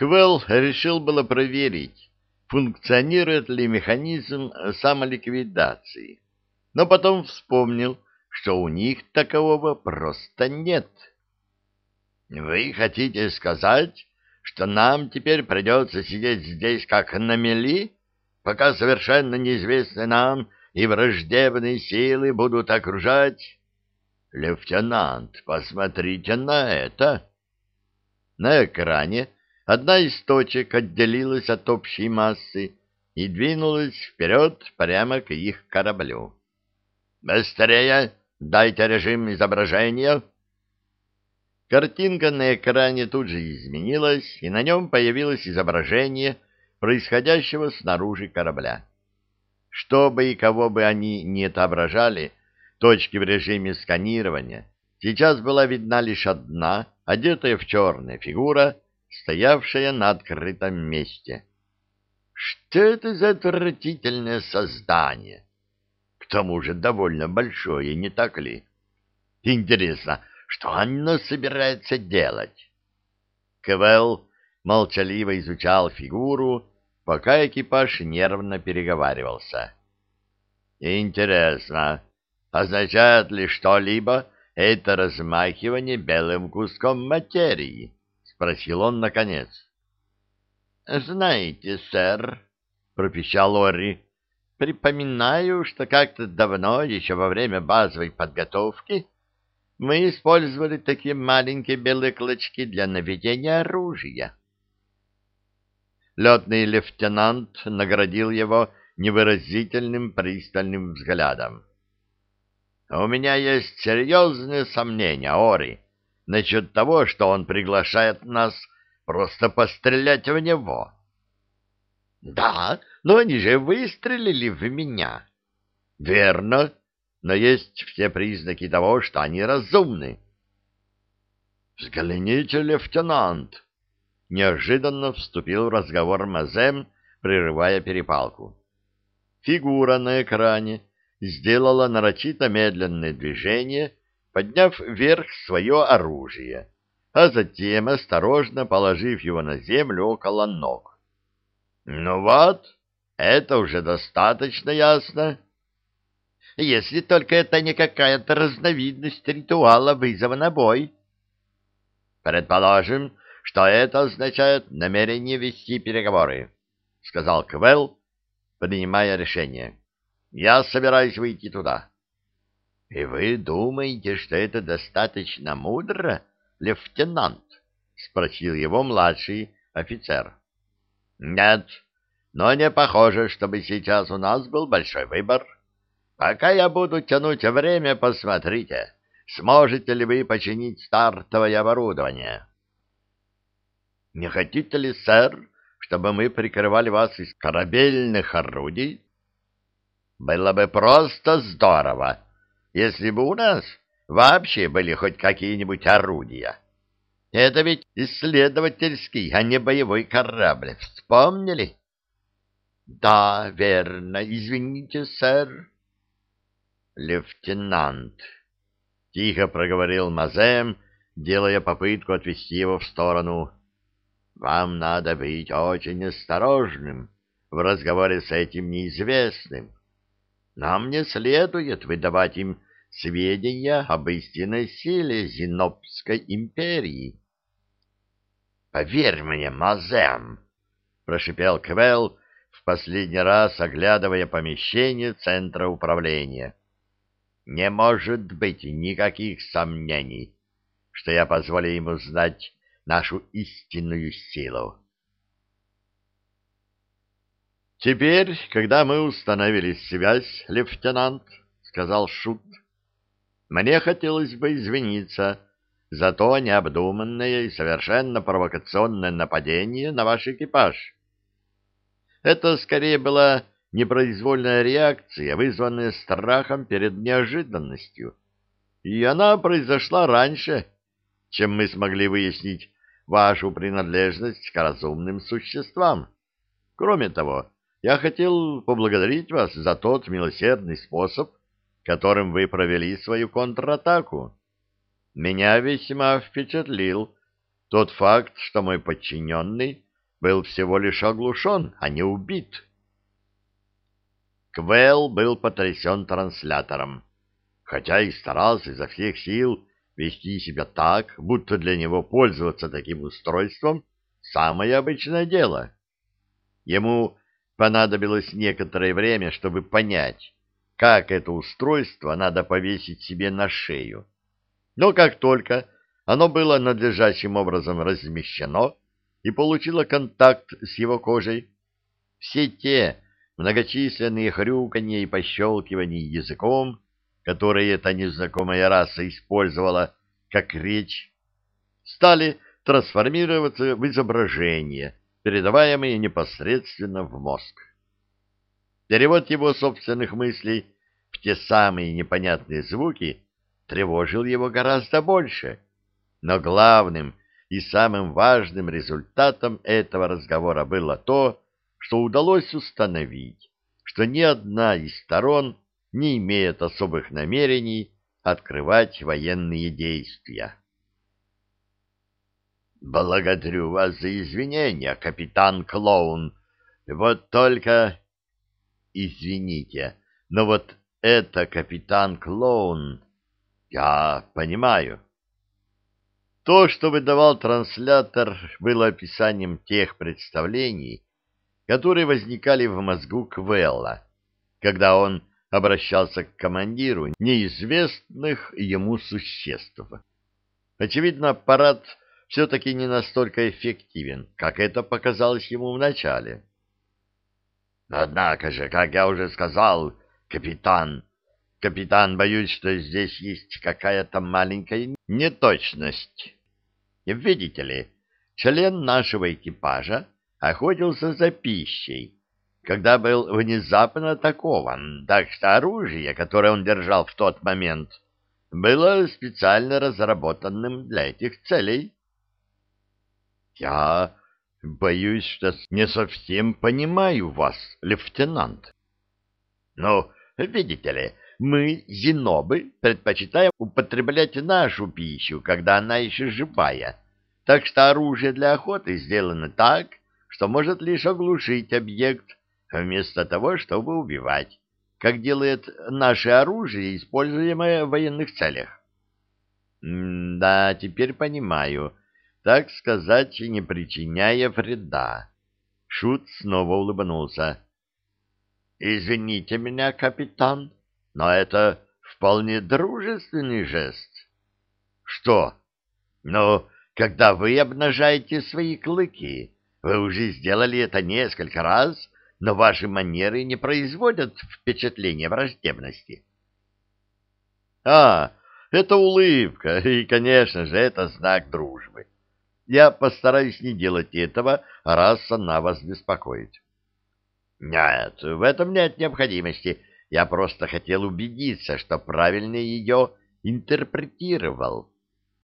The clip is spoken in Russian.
Квелл решил было проверить, функционирует ли механизм самоликвидации, но потом вспомнил, что у них такового просто нет. «Вы хотите сказать, что нам теперь придется сидеть здесь как на мели, пока совершенно неизвестные нам и враждебные силы будут окружать? Лейтенант, посмотрите на это!» На экране одна из точек отделилась от общей массы и двинулась вперед прямо к их кораблю. «Быстрее! Дайте режим изображения!» Картинка на экране тут же изменилась, и на нем появилось изображение происходящего снаружи корабля. Что бы и кого бы они ни отображали, точки в режиме сканирования, сейчас была видна лишь одна, одетая в черное фигура, стоявшая на открытом месте. Что это за отвратительное создание? К тому же довольно большое, не так ли? Интересно, что оно собирается делать? Квелл молчаливо изучал фигуру, пока экипаж нервно переговаривался. Интересно, означает ли что-либо это размахивание белым куском материи? Спросил он наконец. Знаете, сэр, пропищал Ори, припоминаю, что как-то давно, еще во время базовой подготовки, мы использовали такие маленькие белые клочки для наведения оружия. Летный лейтенант наградил его невыразительным пристальным взглядом. «У меня есть серьезные сомнения, Ори, насчет того, что он приглашает нас просто пострелять в него». «Да, но они же выстрелили в меня». «Верно, но есть все признаки того, что они разумны. «Взгляните, лейтенант!» Неожиданно вступил в разговор Мазем, прерывая перепалку. Фигура на экране сделала нарочито медленное движение, подняв вверх свое оружие, а затем осторожно положив его на землю около ног. «Ну вот, это уже достаточно ясно» если только это не какая-то разновидность ритуала вызова на бой. Предположим, что это означает намерение вести переговоры, — сказал Квелл, принимая решение. Я собираюсь выйти туда. — И вы думаете, что это достаточно мудро, лейтенант? — спросил его младший офицер. — Нет, но не похоже, чтобы сейчас у нас был большой выбор. — Пока я буду тянуть время, посмотрите, сможете ли вы починить стартовое оборудование. Не хотите ли, сэр, чтобы мы прикрывали вас из корабельных орудий? Было бы просто здорово, если бы у нас вообще были хоть какие-нибудь орудия. Это ведь исследовательский, а не боевой корабль. Вспомнили? Да, верно. Извините, сэр лейтенант, — тихо проговорил Мазем, делая попытку отвести его в сторону. — Вам надо быть очень осторожным в разговоре с этим неизвестным. Нам не следует выдавать им сведения об истинной силе Зенобской империи. — Поверь мне, Мазем, — прошипел Квелл, в последний раз оглядывая помещение центра управления. — не может быть никаких сомнений, что я позволю ему знать нашу истинную силу. «Теперь, когда мы установили связь, лейтенант, — сказал Шут, — мне хотелось бы извиниться за то необдуманное и совершенно провокационное нападение на ваш экипаж. Это скорее было непроизвольная реакция, вызванная страхом перед неожиданностью. И она произошла раньше, чем мы смогли выяснить вашу принадлежность к разумным существам. Кроме того, я хотел поблагодарить вас за тот милосердный способ, которым вы провели свою контратаку. Меня весьма впечатлил тот факт, что мой подчиненный был всего лишь оглушен, а не убит. Квелл был потрясен транслятором, хотя и старался изо всех сил вести себя так, будто для него пользоваться таким устройством — самое обычное дело. Ему понадобилось некоторое время, чтобы понять, как это устройство надо повесить себе на шею. Но как только оно было надлежащим образом размещено и получило контакт с его кожей, все те многочисленные хрюканье и пощелкивания языком, которые эта незнакомая раса использовала как речь, стали трансформироваться в изображения, передаваемые непосредственно в мозг. Перевод его собственных мыслей в те самые непонятные звуки тревожил его гораздо больше, но главным и самым важным результатом этого разговора было то, что удалось установить, что ни одна из сторон не имеет особых намерений открывать военные действия. «Благодарю вас за извинения, капитан Клоун. Вот только...» «Извините, но вот это капитан Клоун...» «Я понимаю». То, что выдавал транслятор, было описанием тех представлений, которые возникали в мозгу Квелла, когда он обращался к командиру неизвестных ему существ. Очевидно, аппарат все-таки не настолько эффективен, как это показалось ему вначале. Однако же, как я уже сказал, капитан, капитан, боюсь, что здесь есть какая-то маленькая неточность. Видите ли, член нашего экипажа охотился за пищей, когда был внезапно атакован, так что оружие, которое он держал в тот момент, было специально разработанным для этих целей. Я боюсь, что не совсем понимаю вас, лейтенант. Ну, видите ли, мы, зенобы, предпочитаем употреблять нашу пищу, когда она еще живая, так что оружие для охоты сделано так, что может лишь оглушить объект, вместо того, чтобы убивать, как делает наше оружие, используемое в военных целях. М да, теперь понимаю. Так сказать, не причиняя вреда. Шут снова улыбнулся. «Извините меня, капитан, но это вполне дружественный жест». «Что? Ну, когда вы обнажаете свои клыки, вы уже сделали это несколько раз, но ваши манеры не производят впечатления враждебности. А, это улыбка, и, конечно же, это знак дружбы. Я постараюсь не делать этого, раз она вас беспокоит. Нет, в этом нет необходимости. Я просто хотел убедиться, что правильно ее интерпретировал.